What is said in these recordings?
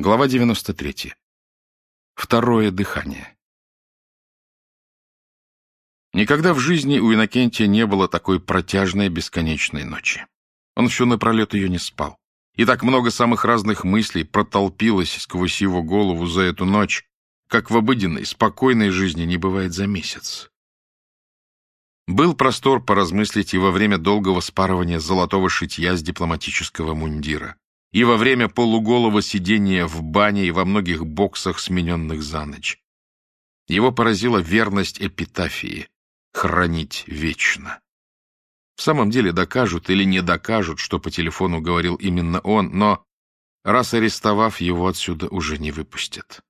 Глава 93. Второе дыхание. Никогда в жизни у Иннокентия не было такой протяжной бесконечной ночи. Он всю напролет ее не спал. И так много самых разных мыслей протолпилось сквозь его голову за эту ночь, как в обыденной, спокойной жизни не бывает за месяц. Был простор поразмыслить и во время долгого спарывания золотого шитья с дипломатического мундира и во время полуголого сидения в бане и во многих боксах, смененных за ночь. Его поразила верность эпитафии — хранить вечно. В самом деле докажут или не докажут, что по телефону говорил именно он, но, раз арестовав, его отсюда уже не выпустят.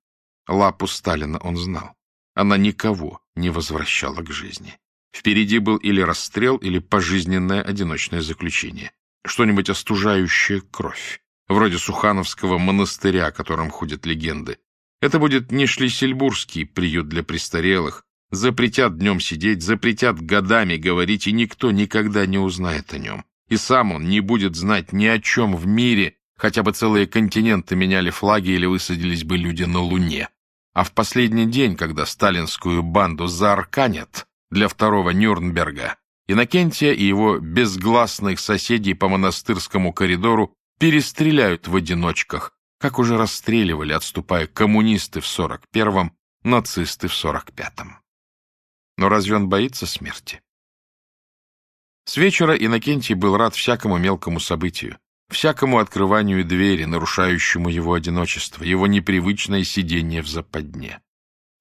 Лапу Сталина он знал. Она никого не возвращала к жизни. Впереди был или расстрел, или пожизненное одиночное заключение. Что-нибудь остужающее кровь вроде Сухановского монастыря, о котором ходят легенды. Это будет не шлиссельбургский приют для престарелых. Запретят днем сидеть, запретят годами говорить, и никто никогда не узнает о нем. И сам он не будет знать ни о чем в мире, хотя бы целые континенты меняли флаги или высадились бы люди на Луне. А в последний день, когда сталинскую банду заарканят для второго Нюрнберга, Иннокентия и его безгласных соседей по монастырскому коридору перестреляют в одиночках, как уже расстреливали, отступая коммунисты в 41-м, нацисты в 45-м. Но разве он боится смерти? С вечера Иннокентий был рад всякому мелкому событию, всякому открыванию двери, нарушающему его одиночество, его непривычное сидение в западне.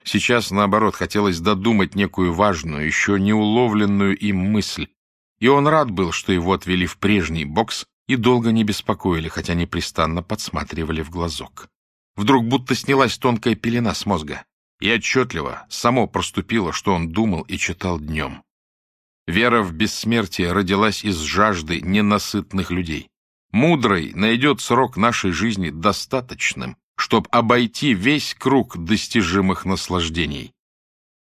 Сейчас, наоборот, хотелось додумать некую важную, еще не уловленную им мысль, и он рад был, что его отвели в прежний бокс, и долго не беспокоили, хотя непрестанно подсматривали в глазок. Вдруг будто снялась тонкая пелена с мозга, и отчетливо само проступило, что он думал и читал днем. Вера в бессмертие родилась из жажды ненасытных людей. Мудрый найдет срок нашей жизни достаточным, чтобы обойти весь круг достижимых наслаждений.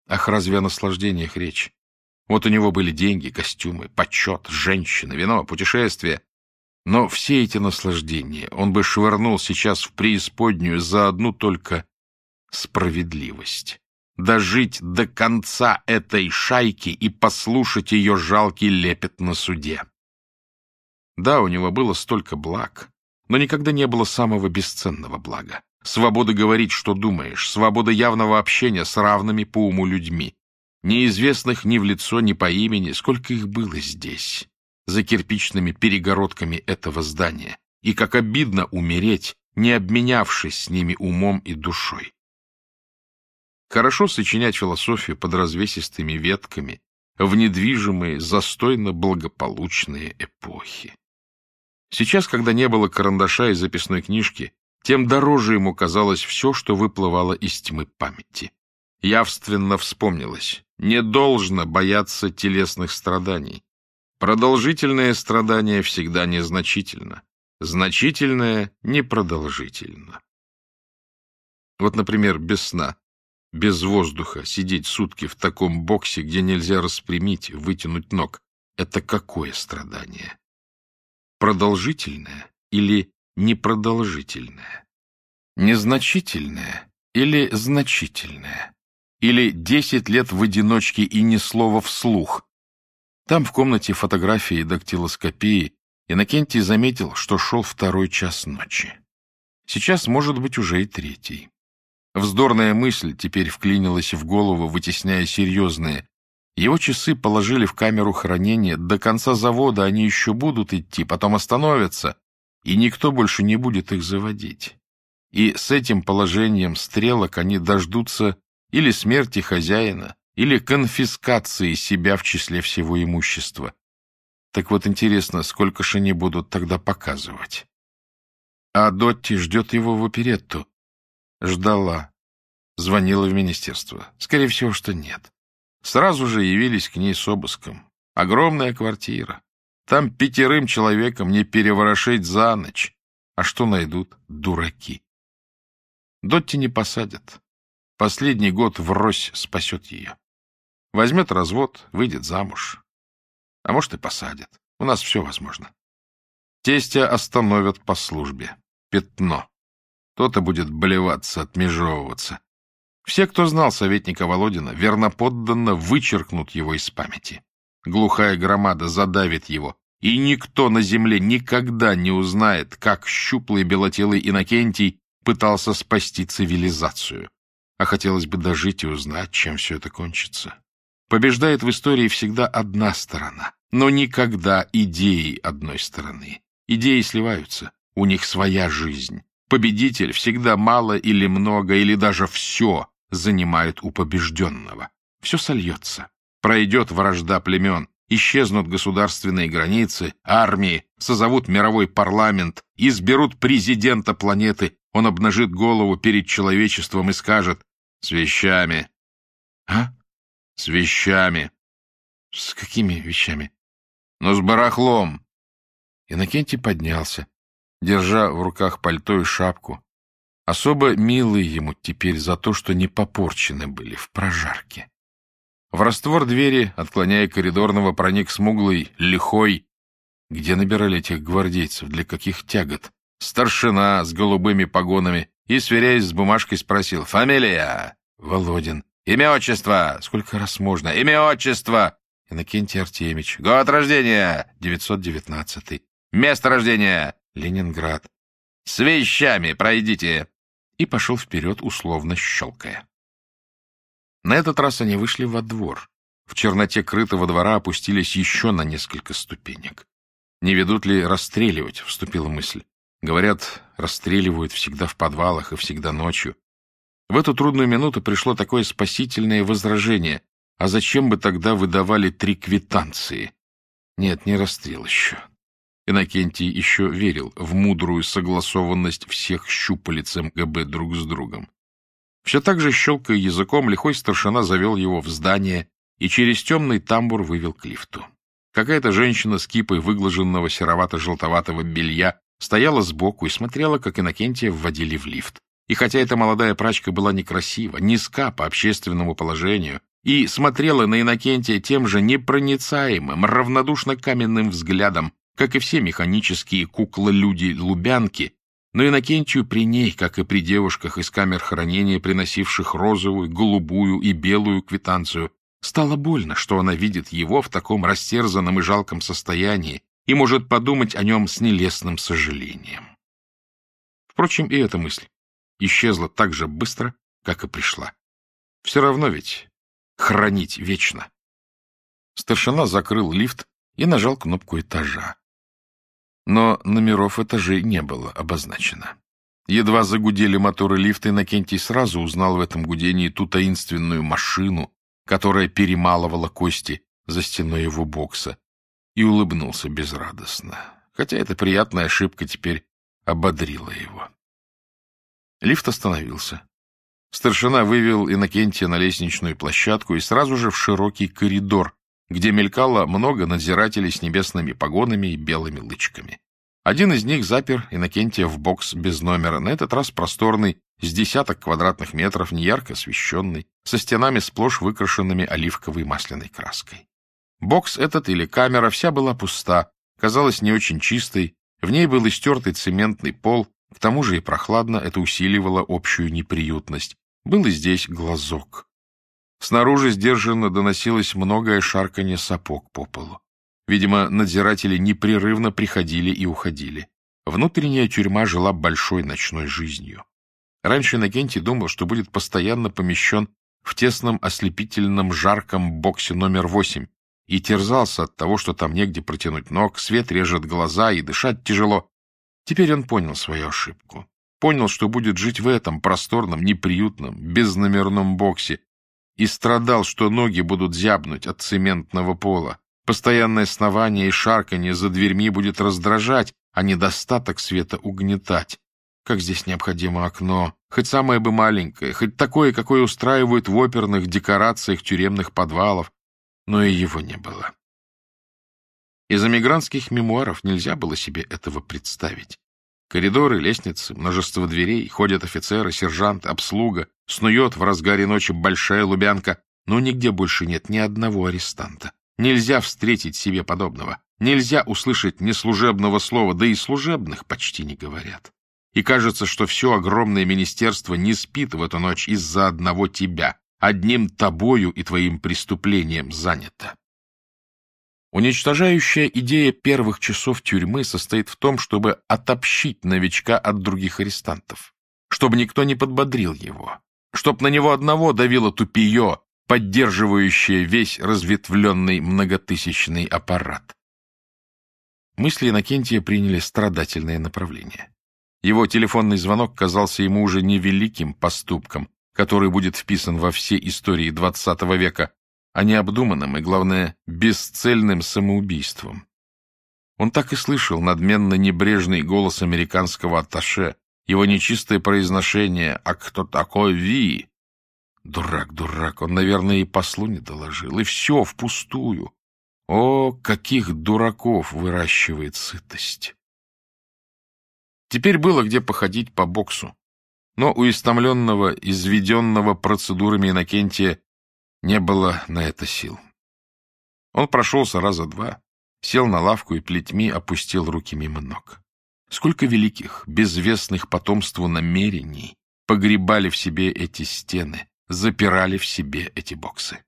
Ах, разве о наслаждениях речь? Вот у него были деньги, костюмы, почет, женщины, вино, путешествия, но все эти наслаждения он бы швырнул сейчас в преисподнюю за одну только справедливость. Дожить до конца этой шайки и послушать ее жалкий лепет на суде. Да, у него было столько благ, но никогда не было самого бесценного блага. Свобода говорить, что думаешь, свобода явного общения с равными по уму людьми, неизвестных ни в лицо, ни по имени, сколько их было здесь за кирпичными перегородками этого здания, и как обидно умереть, не обменявшись с ними умом и душой. Хорошо сочинять философию под развесистыми ветками в недвижимые, застойно-благополучные эпохи. Сейчас, когда не было карандаша и записной книжки, тем дороже ему казалось все, что выплывало из тьмы памяти. Явственно вспомнилось, не должно бояться телесных страданий, Продолжительное страдание всегда незначительно, значительное — непродолжительно. Вот, например, без сна, без воздуха, сидеть сутки в таком боксе, где нельзя распрямить, вытянуть ног — это какое страдание? Продолжительное или непродолжительное? Незначительное или значительное? Или десять лет в одиночке и ни слова вслух, там, в комнате фотографии и дактилоскопии, Иннокентий заметил, что шел второй час ночи. Сейчас, может быть, уже и третий. Вздорная мысль теперь вклинилась в голову, вытесняя серьезные. Его часы положили в камеру хранения, до конца завода они еще будут идти, потом остановятся, и никто больше не будет их заводить. И с этим положением стрелок они дождутся или смерти хозяина, или конфискации себя в числе всего имущества. Так вот интересно, сколько ж они будут тогда показывать. А Дотти ждет его в оперетту. Ждала. Звонила в министерство. Скорее всего, что нет. Сразу же явились к ней с обыском. Огромная квартира. Там пятерым человеком не переворошить за ночь. А что найдут? Дураки. Дотти не посадят. Последний год врозь спасет ее. Возьмет развод, выйдет замуж. А может, и посадят. У нас все возможно. Тестя остановят по службе. Пятно. То-то будет болеваться, отмежевываться. Все, кто знал советника Володина, верноподданно вычеркнут его из памяти. Глухая громада задавит его, и никто на земле никогда не узнает, как щуплый белотелый Иннокентий пытался спасти цивилизацию. А хотелось бы дожить и узнать, чем все это кончится. Побеждает в истории всегда одна сторона, но никогда идеи одной стороны. Идеи сливаются, у них своя жизнь. Победитель всегда мало или много, или даже все занимает у побежденного. Все сольется. Пройдет вражда племен, исчезнут государственные границы, армии, созовут мировой парламент, изберут президента планеты, он обнажит голову перед человечеством и скажет «С вещами». «А? С вещами». «С какими вещами?» «Ну, с барахлом». Иннокентий поднялся, держа в руках пальто и шапку. Особо милые ему теперь за то, что не попорчены были в прожарке. В раствор двери, отклоняя коридорного, проник смуглый, лихой. Где набирали этих гвардейцев, для каких тягот? Старшина с голубыми погонами. И, сверяясь с бумажкой, спросил. «Фамилия?» «Володин». «Имя, отчество?» «Сколько раз можно?» «Имя, отчество?» Иннокентий Артемич. «Год рождения?» «919». «Место рождения?» «Ленинград». «С вещами пройдите!» И пошел вперед, условно щелкая. На этот раз они вышли во двор. В черноте крытого двора опустились еще на несколько ступенек. «Не ведут ли расстреливать?» — вступила мысль. Говорят, расстреливают всегда в подвалах и всегда ночью. В эту трудную минуту пришло такое спасительное возражение. А зачем бы тогда выдавали три квитанции? Нет, не расстрел еще. Иннокентий еще верил в мудрую согласованность всех щупалец МГБ друг с другом. Все так же, щелкая языком, лихой старшина завел его в здание и через темный тамбур вывел к лифту. Какая-то женщина с кипой выглаженного серовато-желтоватого белья стояла сбоку и смотрела, как Иннокентия вводили в лифт. И хотя эта молодая прачка была некрасива, низка по общественному положению, и смотрела на Иннокентия тем же непроницаемым, равнодушно-каменным взглядом, как и все механические куклы-люди-лубянки, но Иннокентию при ней, как и при девушках из камер хранения, приносивших розовую, голубую и белую квитанцию, стало больно, что она видит его в таком растерзанном и жалком состоянии и может подумать о нем с нелестным сожалением. Впрочем, и эта мысль исчезла так же быстро, как и пришла. Все равно ведь хранить вечно. Старшина закрыл лифт и нажал кнопку этажа но номеров этажей не было обозначено. Едва загудели моторы лифта, Иннокентий сразу узнал в этом гудении ту таинственную машину, которая перемалывала кости за стеной его бокса, и улыбнулся безрадостно, хотя эта приятная ошибка теперь ободрила его. Лифт остановился. Старшина вывел Иннокентия на лестничную площадку и сразу же в широкий коридор, где мелькало много надзирателей с небесными погонами и белыми лычками. Один из них запер Иннокентия в бокс без номера, на этот раз просторный, с десяток квадратных метров, неярко освещенный, со стенами сплошь выкрашенными оливковой масляной краской. Бокс этот или камера вся была пуста, казалась не очень чистой, в ней был истертый цементный пол, к тому же и прохладно, это усиливало общую неприютность. Был и здесь глазок. Снаружи сдержанно доносилось многое шарканье сапог по полу. Видимо, надзиратели непрерывно приходили и уходили. Внутренняя тюрьма жила большой ночной жизнью. Раньше Иннокентий думал, что будет постоянно помещен в тесном ослепительном жарком боксе номер восемь, и терзался от того, что там негде протянуть ног, свет режет глаза и дышать тяжело. Теперь он понял свою ошибку. Понял, что будет жить в этом просторном, неприютном, безномерном боксе, и страдал, что ноги будут зябнуть от цементного пола. Постоянное снование и шарканье за дверьми будет раздражать, а недостаток света угнетать. Как здесь необходимо окно, хоть самое бы маленькое, хоть такое, какое устраивают в оперных декорациях тюремных подвалов, но и его не было. Из эмигрантских мемуаров нельзя было себе этого представить. Коридоры, лестницы, множество дверей, ходят офицеры, сержанты, обслуга, снует в разгаре ночи большая лубянка, но нигде больше нет ни одного арестанта. Нельзя встретить себе подобного. Нельзя услышать неслужебного слова, да и служебных почти не говорят. и кажется, что все огромное министерство не спит в эту ночь из-за одного тебя, одним тобою и твоим преступлением занято. Уничтожающая идея первых часов тюрьмы состоит в том, чтобы отобщить новичка от других арестантов, чтобы никто не подбодрил его, чтобы на него одного давило тупие, поддерживающее весь разветвленный многотысячный аппарат. Мысли Иннокентия приняли страдательное направление. Его телефонный звонок казался ему уже не великим поступком, который будет вписан во все истории XX века, а необдуманным и, главное, бесцельным самоубийством. Он так и слышал надменно небрежный голос американского атташе, его нечистое произношение «А кто такой Ви?» Дурак, дурак, он, наверное, и послу не доложил, и все впустую. О, каких дураков выращивает сытость! Теперь было где походить по боксу, но у истомленного, изведенного процедурами Иннокентия не было на это сил. Он прошелся раза два, сел на лавку и плетьми опустил руки мимо ног. Сколько великих, безвестных потомству намерений погребали в себе эти стены, запирали в себе эти боксы.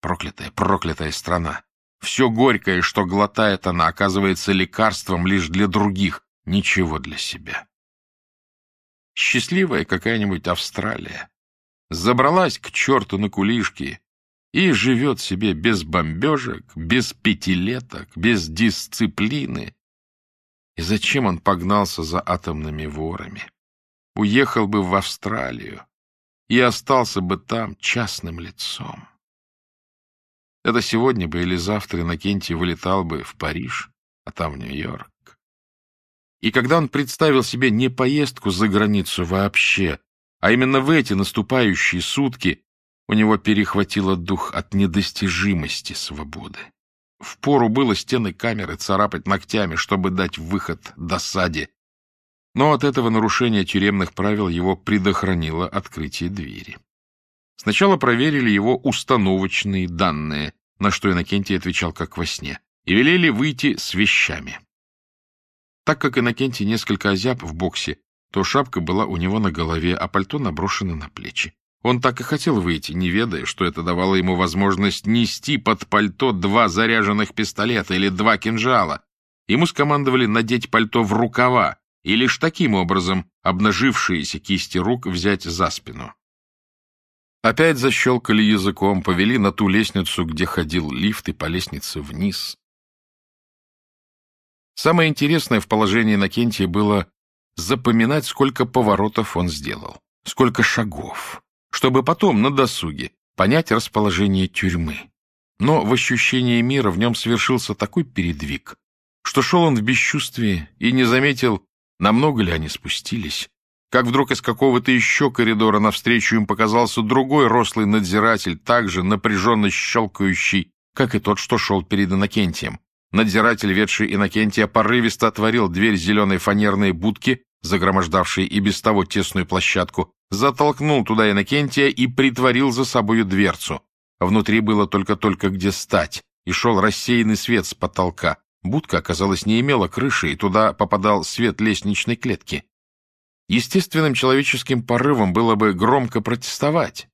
Проклятая, проклятая страна! Все горькое, что глотает она, оказывается лекарством лишь для других, ничего для себя. Счастливая какая-нибудь Австралия, забралась к черту на кулишки и живет себе без бомбежек, без пятилеток, без дисциплины. И зачем он погнался за атомными ворами? Уехал бы в Австралию и остался бы там частным лицом. Это сегодня бы или завтра Иннокентий вылетал бы в Париж, а там в Нью-Йорк. И когда он представил себе не поездку за границу вообще, а именно в эти наступающие сутки у него перехватило дух от недостижимости свободы. Впору было стены камеры царапать ногтями, чтобы дать выход досаде. Но от этого нарушения тюремных правил его предохранило открытие двери. Сначала проверили его установочные данные, на что Иннокентий отвечал как во сне, и велели выйти с вещами. Так как Иннокентий несколько озяб в боксе, то шапка была у него на голове, а пальто наброшено на плечи. Он так и хотел выйти, не ведая, что это давало ему возможность нести под пальто два заряженных пистолета или два кинжала. Ему скомандовали надеть пальто в рукава и лишь таким образом обнажившиеся кисти рук взять за спину. Опять защелкали языком, повели на ту лестницу, где ходил лифт, и по лестнице вниз. Самое интересное в положении Накентия было запоминать, сколько поворотов он сделал, сколько шагов, чтобы потом, на досуге, понять расположение тюрьмы. Но в ощущении мира в нем совершился такой передвиг, что шел он в бесчувствии и не заметил, намного ли они спустились, как вдруг из какого-то еще коридора навстречу им показался другой рослый надзиратель, также напряженно щелкающий, как и тот, что шел перед Иннокентием. Надзиратель, ведший Иннокентия, порывисто отворил дверь зеленой фанерной будки, загромождавшей и без того тесную площадку, затолкнул туда Иннокентия и притворил за собою дверцу. Внутри было только-только где стать, и шел рассеянный свет с потолка. Будка, оказалось, не имела крыши, и туда попадал свет лестничной клетки. Естественным человеческим порывом было бы громко протестовать.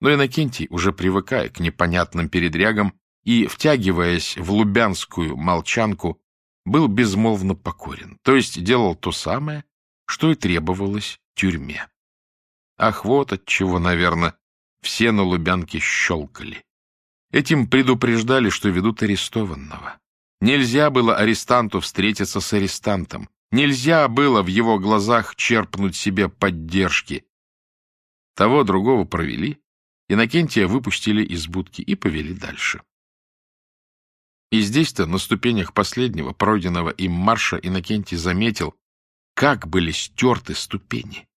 Но Иннокентий, уже привыкая к непонятным передрягам и втягиваясь в лубянскую молчанку, был безмолвно покорен, то есть делал то самое, что и требовалось тюрьме. Ах, вот от чего, наверное, все на Лубянке щелкали. Этим предупреждали, что ведут арестованного. Нельзя было арестанту встретиться с арестантом. Нельзя было в его глазах черпнуть себе поддержки. Того другого провели, Иннокентия выпустили из будки и повели дальше. И здесь-то, на ступенях последнего, пройденного им марша, Иннокентий заметил, как были стерты ступени.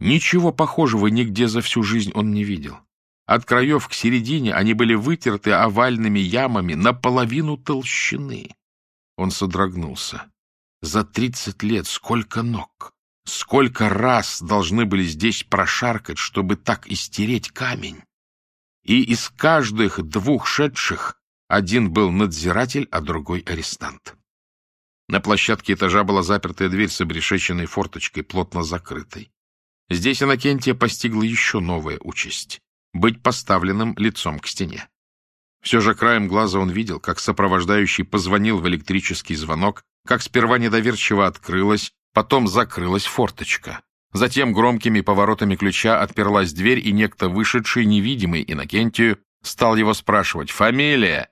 Ничего похожего нигде за всю жизнь он не видел. От краев к середине они были вытерты овальными ямами наполовину толщины. Он содрогнулся. За тридцать лет сколько ног, сколько раз должны были здесь прошаркать, чтобы так истереть камень. И из каждых двух шедших один был надзиратель, а другой арестант. На площадке этажа была запертая дверь с обрешеченной форточкой, плотно закрытой. Здесь Иннокентия постигла еще новая участь — быть поставленным лицом к стене. Все же краем глаза он видел, как сопровождающий позвонил в электрический звонок, как сперва недоверчиво открылась, потом закрылась форточка. Затем громкими поворотами ключа отперлась дверь, и некто, вышедший невидимый Иннокентию, стал его спрашивать «Фамилия?».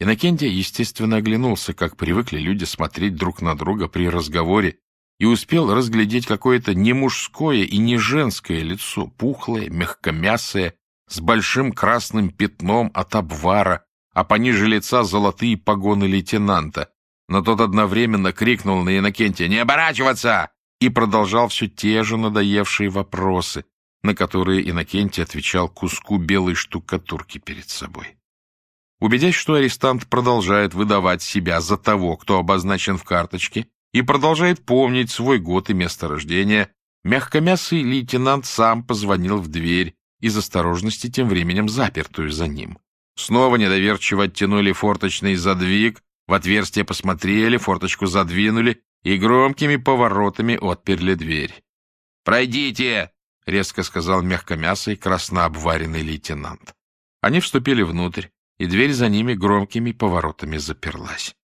Иннокентий, естественно, оглянулся, как привыкли люди смотреть друг на друга при разговоре, и успел разглядеть какое-то не мужское и не женское лицо, пухлое, мягкомясое, с большим красным пятном от обвара, а пониже лица золотые погоны лейтенанта. Но тот одновременно крикнул на Иннокентия «Не оборачиваться!» и продолжал все те же надоевшие вопросы, на которые Иннокентий отвечал куску белой штукатурки перед собой. Убедясь, что арестант продолжает выдавать себя за того, кто обозначен в карточке, и продолжает помнить свой год и место рождения, мягкомясый лейтенант сам позвонил в дверь, из осторожности тем временем запертую за ним. Снова недоверчиво оттянули форточный задвиг, в отверстие посмотрели, форточку задвинули и громкими поворотами отперли дверь. «Пройдите!» — резко сказал мягкомясый краснообваренный лейтенант. Они вступили внутрь, и дверь за ними громкими поворотами заперлась.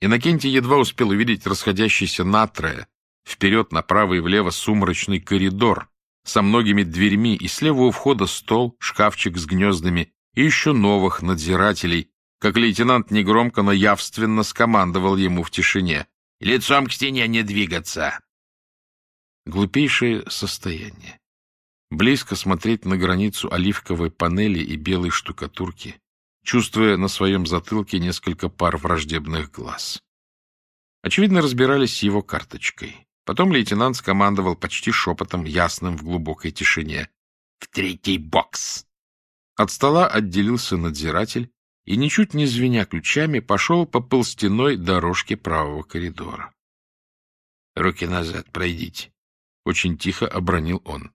Иннокентий едва успел увидеть расходящийся натрое, вперед, направо и влево сумрачный коридор со многими дверьми, и слева у входа стол, шкафчик с гнездами и еще новых надзирателей, как лейтенант негромко, но явственно скомандовал ему в тишине. «Лицом к стене не двигаться!» Глупейшее состояние. Близко смотреть на границу оливковой панели и белой штукатурки, чувствуя на своем затылке несколько пар враждебных глаз. Очевидно, разбирались с его карточкой. Потом лейтенант скомандовал почти шепотом, ясным в глубокой тишине. «В третий бокс!» От стола отделился надзиратель и, ничуть не звеня ключами, пошел по полстеной дорожке правого коридора. «Руки назад, пройдите!» — очень тихо обронил он.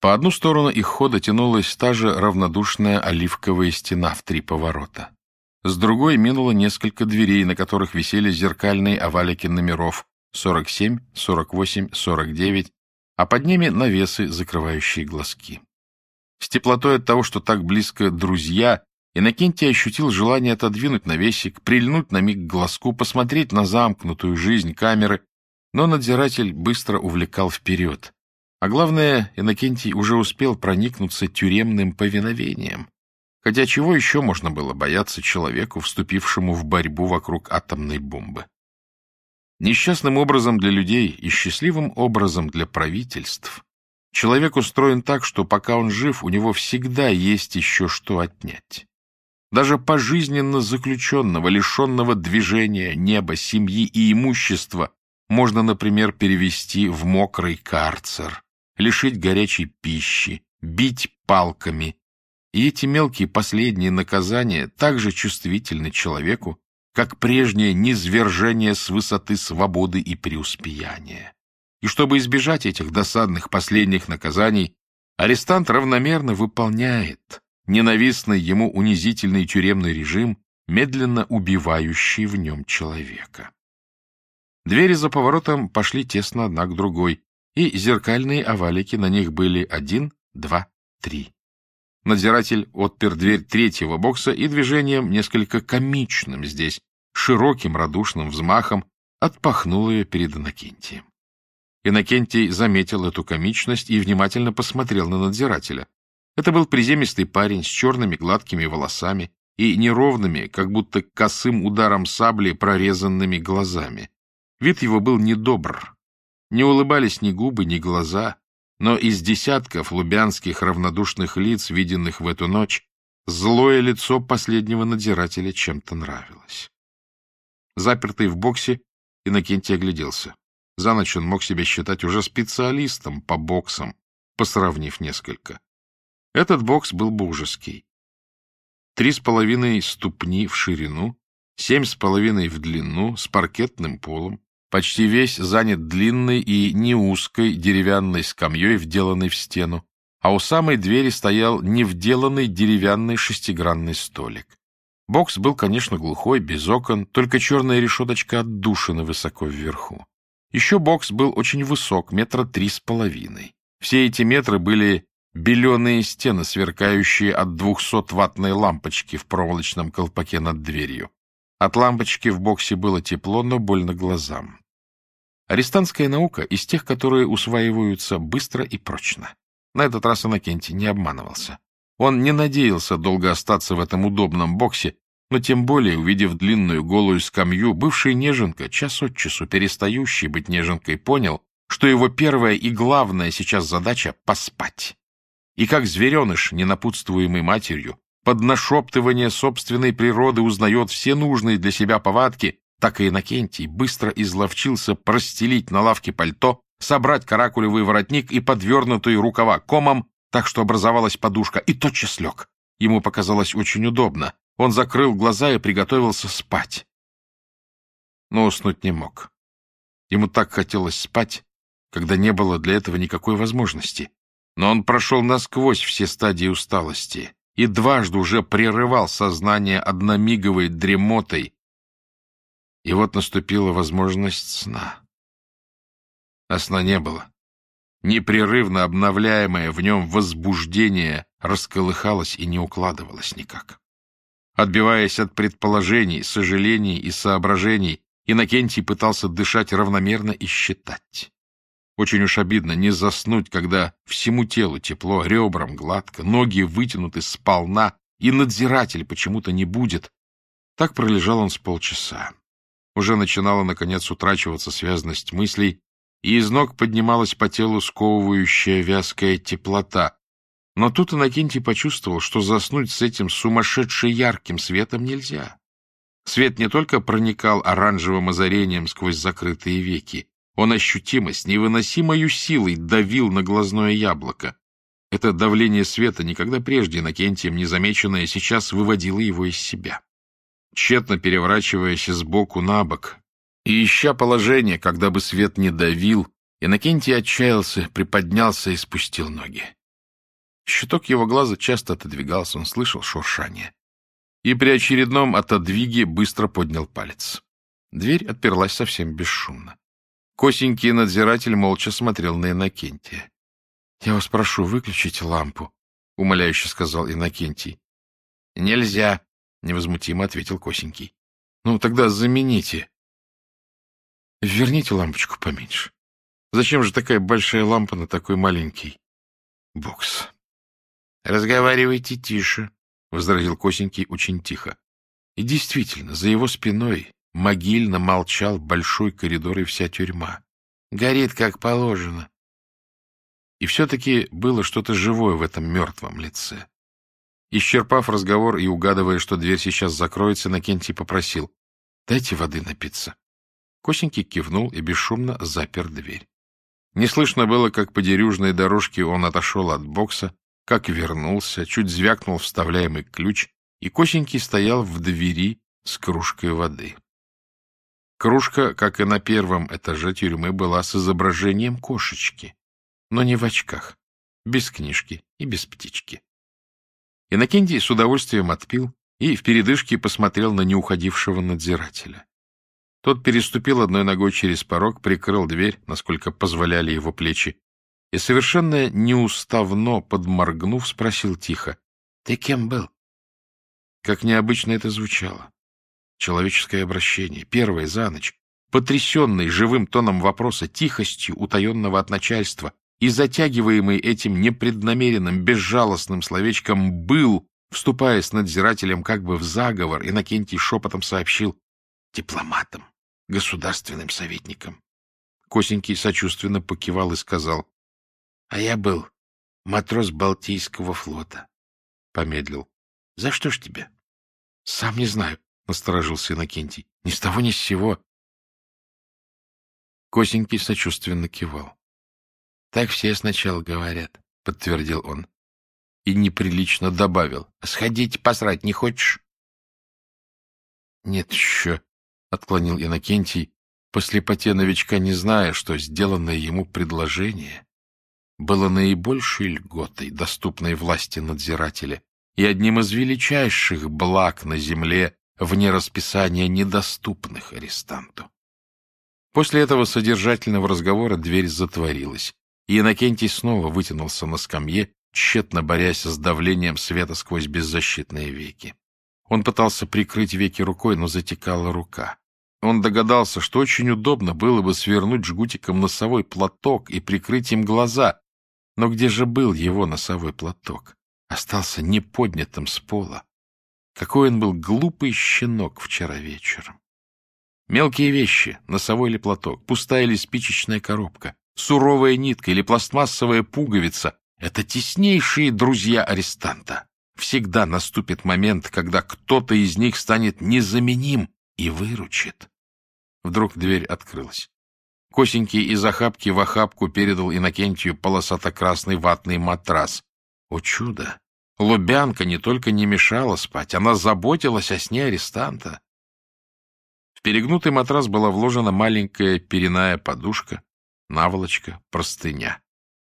По одну сторону их хода тянулась та же равнодушная оливковая стена в три поворота. С другой минуло несколько дверей, на которых висели зеркальные овалики номеров 47, 48, 49, а под ними навесы, закрывающие глазки. С теплотой от того, что так близко друзья, Иннокентий ощутил желание отодвинуть навесик, прильнуть на миг к глазку, посмотреть на замкнутую жизнь камеры, но надзиратель быстро увлекал вперед. А главное, Иннокентий уже успел проникнуться тюремным повиновением. Хотя чего еще можно было бояться человеку, вступившему в борьбу вокруг атомной бомбы? Несчастным образом для людей и счастливым образом для правительств человек устроен так, что пока он жив, у него всегда есть еще что отнять. Даже пожизненно заключенного, лишенного движения, неба, семьи и имущества можно, например, перевести в мокрый карцер, лишить горячей пищи, бить палками. И эти мелкие последние наказания также чувствительны человеку, как прежнее низвержение с высоты свободы и преуспеяния. И чтобы избежать этих досадных последних наказаний, арестант равномерно выполняет ненавистный ему унизительный тюремный режим, медленно убивающий в нем человека. Двери за поворотом пошли тесно одна к другой, и зеркальные овалики на них были один, два, три. Надзиратель отпер дверь третьего бокса и движением, несколько комичным здесь, широким радушным взмахом, отпахнул ее перед Иннокентием. Иннокентий заметил эту комичность и внимательно посмотрел на надзирателя. Это был приземистый парень с черными гладкими волосами и неровными, как будто косым ударом сабли прорезанными глазами. Вид его был недобр, не улыбались ни губы, ни глаза, но из десятков лубянских равнодушных лиц, виденных в эту ночь, злое лицо последнего надзирателя чем-то нравилось. Запертый в боксе, Иннокентий огляделся. За ночь он мог себя считать уже специалистом по боксам, посравнив несколько. Этот бокс был божеский. Три с половиной ступни в ширину, семь с половиной в длину, с паркетным полом, почти весь занят длинной и не узкой деревянной скамьей, вделанной в стену, а у самой двери стоял невделанный деревянный шестигранный столик. Бокс был, конечно, глухой, без окон, только черная решеточка отдушина высоко вверху. Еще бокс был очень высок, метра три с половиной. Все эти метры были беленые стены, сверкающие от двухсотваттной лампочки в проволочном колпаке над дверью. От лампочки в боксе было тепло, но больно глазам. Арестантская наука из тех, которые усваиваются быстро и прочно. На этот раз Иннокентий не обманывался. Он не надеялся долго остаться в этом удобном боксе, но тем более, увидев длинную голую скамью, бывший неженка, час от часу перестающий быть неженкой, понял, что его первая и главная сейчас задача — поспать. И как звереныш, ненапутствуемый матерью, под нашептывание собственной природы узнает все нужные для себя повадки, так и Иннокентий быстро изловчился простелить на лавке пальто, собрать каракулевый воротник и подвернутые рукава комом, так что образовалась подушка, и тотчас лег. Ему показалось очень удобно. Он закрыл глаза и приготовился спать. Но уснуть не мог. Ему так хотелось спать, когда не было для этого никакой возможности. Но он прошел насквозь все стадии усталости и дважды уже прерывал сознание одномиговой дремотой. И вот наступила возможность сна. А сна не было. Непрерывно обновляемое в нем возбуждение расколыхалось и не укладывалось никак. Отбиваясь от предположений, сожалений и соображений, Иннокентий пытался дышать равномерно и считать. Очень уж обидно не заснуть, когда всему телу тепло, ребрам гладко, ноги вытянуты сполна, и надзиратель почему-то не будет. Так пролежал он с полчаса. Уже начинала, наконец, утрачиваться связность мыслей, и из ног поднималась по телу сковывающая вязкая теплота. Но тут Иннокентий почувствовал, что заснуть с этим сумасшедше ярким светом нельзя. Свет не только проникал оранжевым озарением сквозь закрытые веки, он ощутимо, с невыносимой силой давил на глазное яблоко. Это давление света, никогда прежде Иннокентием незамеченное, сейчас выводило его из себя. Тщетно переворачиваясь сбоку на бок и ища положение, когда бы свет не давил, Иннокентий отчаялся, приподнялся и спустил ноги. Щиток его глаза часто отодвигался, он слышал шуршание. И при очередном отодвиге быстро поднял палец. Дверь отперлась совсем бесшумно. Косенький надзиратель молча смотрел на Иннокентия. — Я вас прошу, выключите лампу, — умоляюще сказал Иннокентий. — Нельзя, — невозмутимо ответил Косенький. — Ну, тогда замените. — Верните лампочку поменьше. Зачем же такая большая лампа на такой маленький бокс? — Разговаривайте тише, — возразил Косенький очень тихо. И действительно, за его спиной Могильно молчал большой коридор и вся тюрьма. Горит, как положено. И все-таки было что-то живое в этом мертвом лице. Исчерпав разговор и угадывая, что дверь сейчас закроется, Накентий попросил. — Дайте воды напиться. Косенький кивнул и бесшумно запер дверь. Не слышно было, как по дерюжной дорожке он отошел от бокса, как вернулся, чуть звякнул вставляемый ключ, и Косенький стоял в двери с кружкой воды. Кружка, как и на первом этаже тюрьмы, была с изображением кошечки, но не в очках, без книжки и без птички. Иннокентий с удовольствием отпил и в передышке посмотрел на неуходившего надзирателя. Тот переступил одной ногой через порог, прикрыл дверь, насколько позволяли его плечи, и совершенно неуставно, подморгнув, спросил тихо, — Ты кем был? Как необычно это звучало. Человеческое обращение, первое за ночь, потрясенный живым тоном вопроса, тихостью утаенного от начальства и затягиваемый этим непреднамеренным, безжалостным словечком «был», вступая с надзирателем как бы в заговор, Иннокентий шепотом сообщил дипломатам, государственным советникам. Косенький сочувственно покивал и сказал, — А я был матрос Балтийского флота. Помедлил. — За что ж тебе? — Сам не знаю. — насторожился Иннокентий. — Ни с того ни с сего. Косенький сочувственно кивал. — Так все сначала говорят, — подтвердил он. И неприлично добавил. — Сходить посрать не хочешь? — Нет еще, — отклонил Иннокентий, по слепоте новичка не зная, что сделанное ему предложение было наибольшей льготой, доступной власти надзирателя, и одним из величайших благ на земле вне расписания недоступных арестанту. После этого содержательного разговора дверь затворилась, и Иннокентий снова вытянулся на скамье, тщетно борясь с давлением света сквозь беззащитные веки. Он пытался прикрыть веки рукой, но затекала рука. Он догадался, что очень удобно было бы свернуть жгутиком носовой платок и прикрыть им глаза. Но где же был его носовой платок? Остался неподнятым с пола. Какой он был глупый щенок вчера вечером. Мелкие вещи, носовой или платок, пустая или спичечная коробка, суровая нитка или пластмассовая пуговица — это теснейшие друзья арестанта. Всегда наступит момент, когда кто-то из них станет незаменим и выручит. Вдруг дверь открылась. Косенький из охапки в охапку передал Иннокентию полосато-красный ватный матрас. О чудо! Лубянка не только не мешала спать, она заботилась о сне арестанта. В перегнутый матрас была вложена маленькая периная подушка, наволочка, простыня.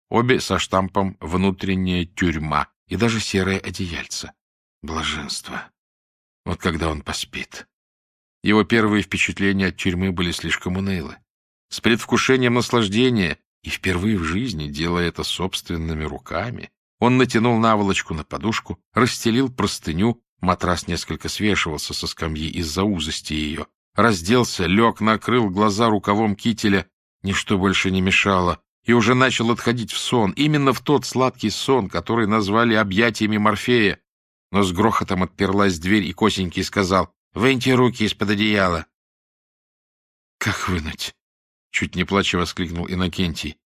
Обе со штампом «Внутренняя тюрьма» и даже серое одеяльце. Блаженство. Вот когда он поспит. Его первые впечатления от тюрьмы были слишком унылы. С предвкушением наслаждения, и впервые в жизни, делая это собственными руками, он натянул наволочку на подушку, расстелил простыню, матрас несколько свешивался со скамьи из-за узости ее, разделся, лег, накрыл глаза рукавом кителя, ничто больше не мешало, и уже начал отходить в сон, именно в тот сладкий сон, который назвали объятиями Морфея. Но с грохотом отперлась дверь, и Косенький сказал, «Выньте руки из-под одеяла». «Как вынуть?» — чуть не плача воскликнул Иннокентий.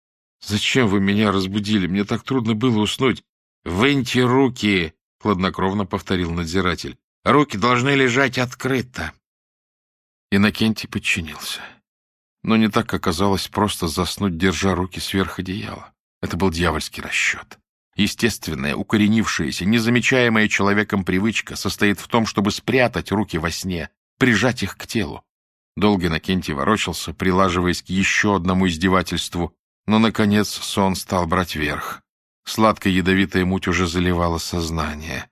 «Зачем вы меня разбудили? Мне так трудно было уснуть». «Выньте руки!» — хладнокровно повторил надзиратель. «Руки должны лежать открыто». Иннокентий подчинился. Но не так оказалось просто заснуть, держа руки сверх одеяла. Это был дьявольский расчет. Естественная, укоренившаяся, незамечаемая человеком привычка состоит в том, чтобы спрятать руки во сне, прижать их к телу. Долго Иннокентий ворочался, прилаживаясь к еще одному издевательству, но, наконец, сон стал брать верх. Сладкая ядовитая муть уже заливала сознание.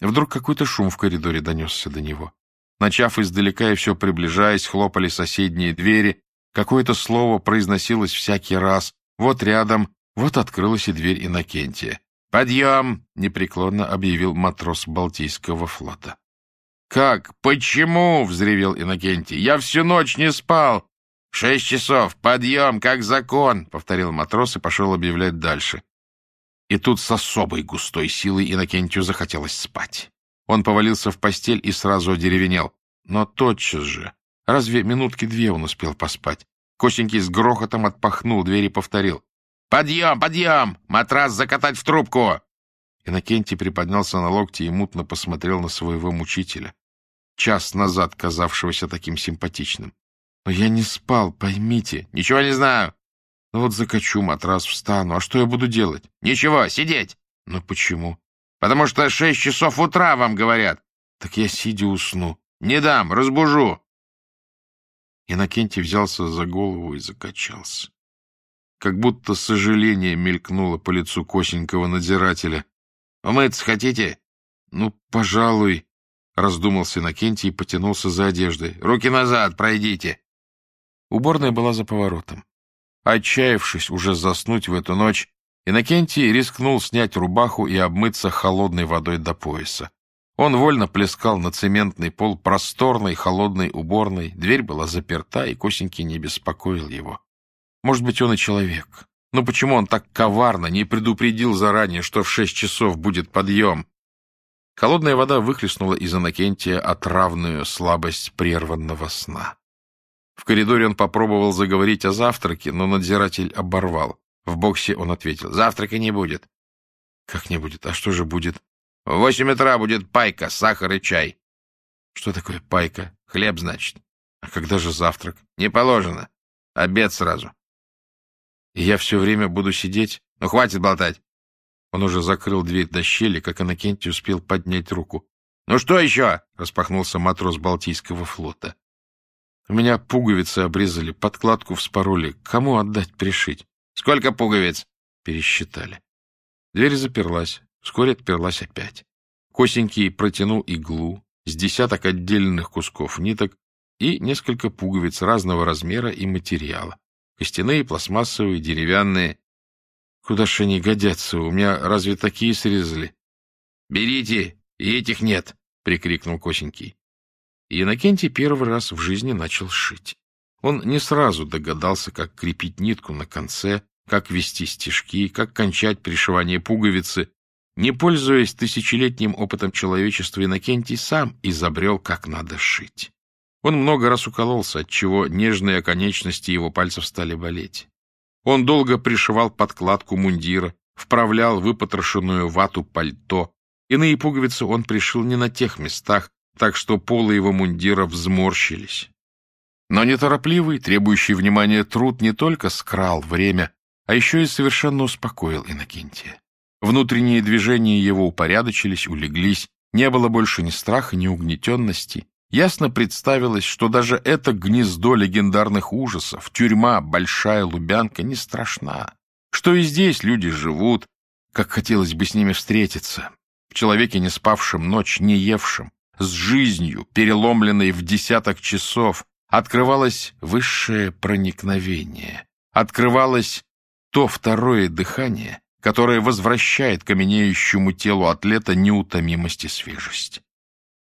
Вдруг какой-то шум в коридоре донесся до него. Начав издалека и все приближаясь, хлопали соседние двери. Какое-то слово произносилось всякий раз. Вот рядом, вот открылась и дверь Иннокентия. «Подъем!» — непреклонно объявил матрос Балтийского флота. «Как? Почему?» — взревел Иннокентий. «Я всю ночь не спал!» «Шесть часов! Подъем, как закон!» — повторил матрос и пошел объявлять дальше. И тут с особой густой силой Иннокентию захотелось спать. Он повалился в постель и сразу одеревенел. Но тотчас же, разве минутки две он успел поспать? Косенький с грохотом отпахнул дверь и повторил. «Подъем, подъем! Матрас закатать в трубку!» Иннокентий приподнялся на локти и мутно посмотрел на своего мучителя, час назад казавшегося таким симпатичным. «Но я не спал, поймите». «Ничего не знаю. Ну вот закачу матрас, встану. А что я буду делать? Ничего, сидеть. Ну почему? Потому что шесть часов утра вам говорят. Так я сидя усну. Не дам, разбужу. Иннокентий взялся за голову и закачался. Как будто сожаление мелькнуло по лицу косенького надзирателя. «Умыться хотите?» «Ну, пожалуй», — раздумался Иннокентий и потянулся за одеждой. «Руки назад, пройдите». Уборная была за поворотом. Отчаявшись уже заснуть в эту ночь, Иннокентий рискнул снять рубаху и обмыться холодной водой до пояса. Он вольно плескал на цементный пол просторной холодной уборной, дверь была заперта, и Косенький не беспокоил его. Может быть, он и человек. Но почему он так коварно не предупредил заранее, что в шесть часов будет подъем? Холодная вода выхлестнула из Иннокентия отравную слабость прерванного сна. В коридоре он попробовал заговорить о завтраке, но надзиратель оборвал. В боксе он ответил, завтрака не будет. Как не будет? А что же будет? В восемь утра будет пайка, сахар и чай. Что такое пайка? Хлеб, значит. А когда же завтрак? Не положено. Обед сразу. Я все время буду сидеть? Ну, хватит болтать. Он уже закрыл дверь до щели, как Иннокентий успел поднять руку. «Ну что еще?» — распахнулся матрос Балтийского флота. У меня пуговицы обрезали, подкладку вспороли. Кому отдать, пришить? Сколько пуговиц? Пересчитали. Дверь заперлась. Вскоре отперлась опять. Косенький протянул иглу с десяток отдельных кусков ниток и несколько пуговиц разного размера и материала. Костяные, пластмассовые, деревянные. Куда ж они годятся? У меня разве такие срезали? — Берите, и этих нет! — прикрикнул Косенький. Иннокентий первый раз в жизни начал шить. Он не сразу догадался, как крепить нитку на конце, как вести стежки, как кончать пришивание пуговицы. Не пользуясь тысячелетним опытом человечества, Иннокентий сам изобрел, как надо шить. Он много раз укололся, отчего нежные оконечности его пальцев стали болеть. Он долго пришивал подкладку мундира, вправлял выпотрошенную вату пальто. Иные пуговицы он пришил не на тех местах, так что полы его мундира взморщились. Но неторопливый, требующий внимания труд не только скрал время, а еще и совершенно успокоил Иннокентия. Внутренние движения его упорядочились, улеглись, не было больше ни страха, ни угнетенности. Ясно представилось, что даже это гнездо легендарных ужасов, тюрьма, большая лубянка, не страшна. Что и здесь люди живут, как хотелось бы с ними встретиться. В человеке, не спавшем ночь, не евшем, с жизнью, переломленной в десяток часов, открывалось высшее проникновение, открывалось то второе дыхание, которое возвращает каменеющему телу атлета неутомимость и свежесть.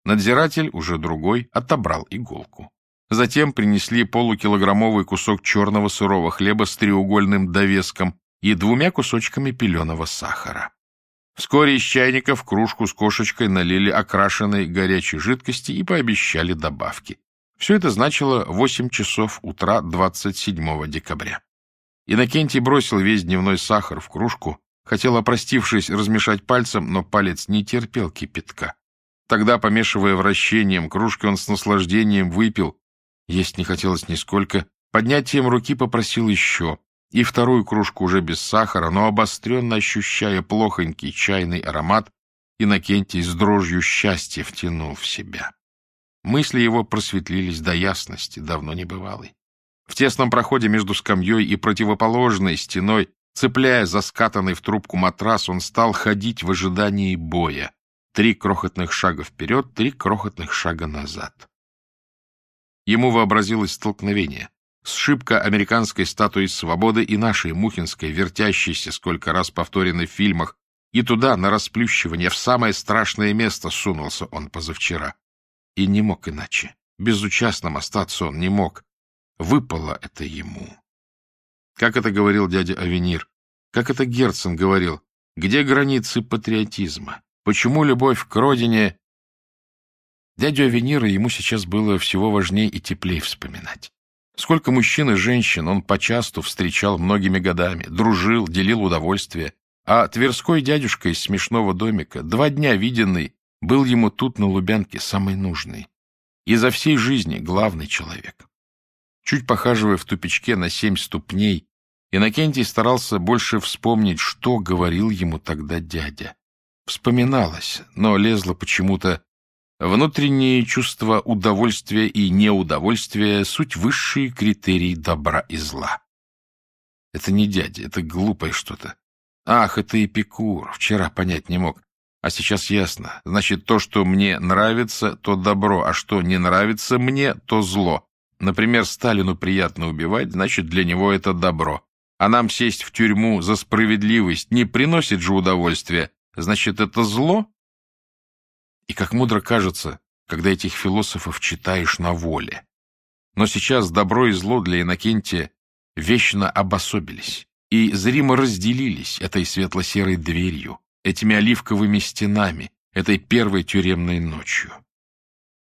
Надзиратель, уже другой, отобрал иголку. Затем принесли полукилограммовый кусок черного сырого хлеба с треугольным довеском и двумя кусочками пеленого сахара. Вскоре из чайника в кружку с кошечкой налили окрашенной горячей жидкости и пообещали добавки. Все это значило 8 часов утра 27 декабря. Иннокентий бросил весь дневной сахар в кружку, хотел, опростившись, размешать пальцем, но палец не терпел кипятка. Тогда, помешивая вращением кружки, он с наслаждением выпил. Есть не хотелось нисколько. Поднятием руки попросил еще. И вторую кружку уже без сахара, но обостренно ощущая плохонький чайный аромат, Иннокентий с дрожью счастья втянул в себя. Мысли его просветлились до ясности, давно не бывалой. В тесном проходе между скамьей и противоположной стеной, цепляя за скатанный в трубку матрас, он стал ходить в ожидании боя. Три крохотных шага вперед, три крохотных шага назад. Ему вообразилось столкновение. Сшибка американской статуи свободы и нашей мухинской, вертящейся, сколько раз повторенной в фильмах, и туда, на расплющивание, в самое страшное место сунулся он позавчера. И не мог иначе. Безучастным остаться он не мог. Выпало это ему. Как это говорил дядя Авенир? Как это Герцен говорил? Где границы патриотизма? Почему любовь к родине... Дядю Авенира ему сейчас было всего важнее и теплее вспоминать. Сколько мужчин и женщин он почасту встречал многими годами, дружил, делил удовольствие. А Тверской дядюшка из смешного домика, два дня виденный, был ему тут на Лубянке самый нужный. И за всей жизни главный человек. Чуть похаживая в тупичке на семь ступней, Иннокентий старался больше вспомнить, что говорил ему тогда дядя. Вспоминалось, но лезло почему-то внутренние чувства удовольствия и неудовольствия — суть высшие критерии добра и зла. Это не дядя, это глупое что-то. Ах, это Эпикур, вчера понять не мог. А сейчас ясно. Значит, то, что мне нравится, то добро, а что не нравится мне, то зло. Например, Сталину приятно убивать, значит, для него это добро. А нам сесть в тюрьму за справедливость не приносит же удовольствия, значит, это зло? И как мудро кажется, когда этих философов читаешь на воле. Но сейчас добро и зло для Иннокентия вечно обособились и зримо разделились этой светло-серой дверью этими оливковыми стенами, этой первой тюремной ночью.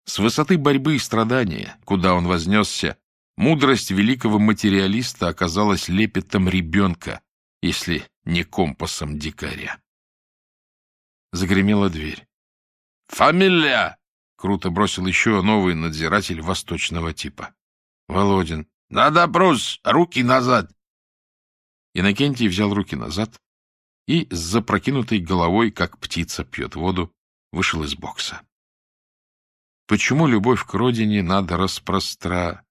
С высоты борьбы и страдания, куда он вознесся, мудрость великого материалиста оказалась лепетом ребенка, если не компасом дикаря. Загремела дверь. «Фамилия!» — круто бросил еще новый надзиратель восточного типа. «Володин». «На допрос! Руки назад!» Иннокентий взял руки назад, и с запрокинутой головой, как птица пьет воду, вышел из бокса. Почему любовь к родине надо распростра...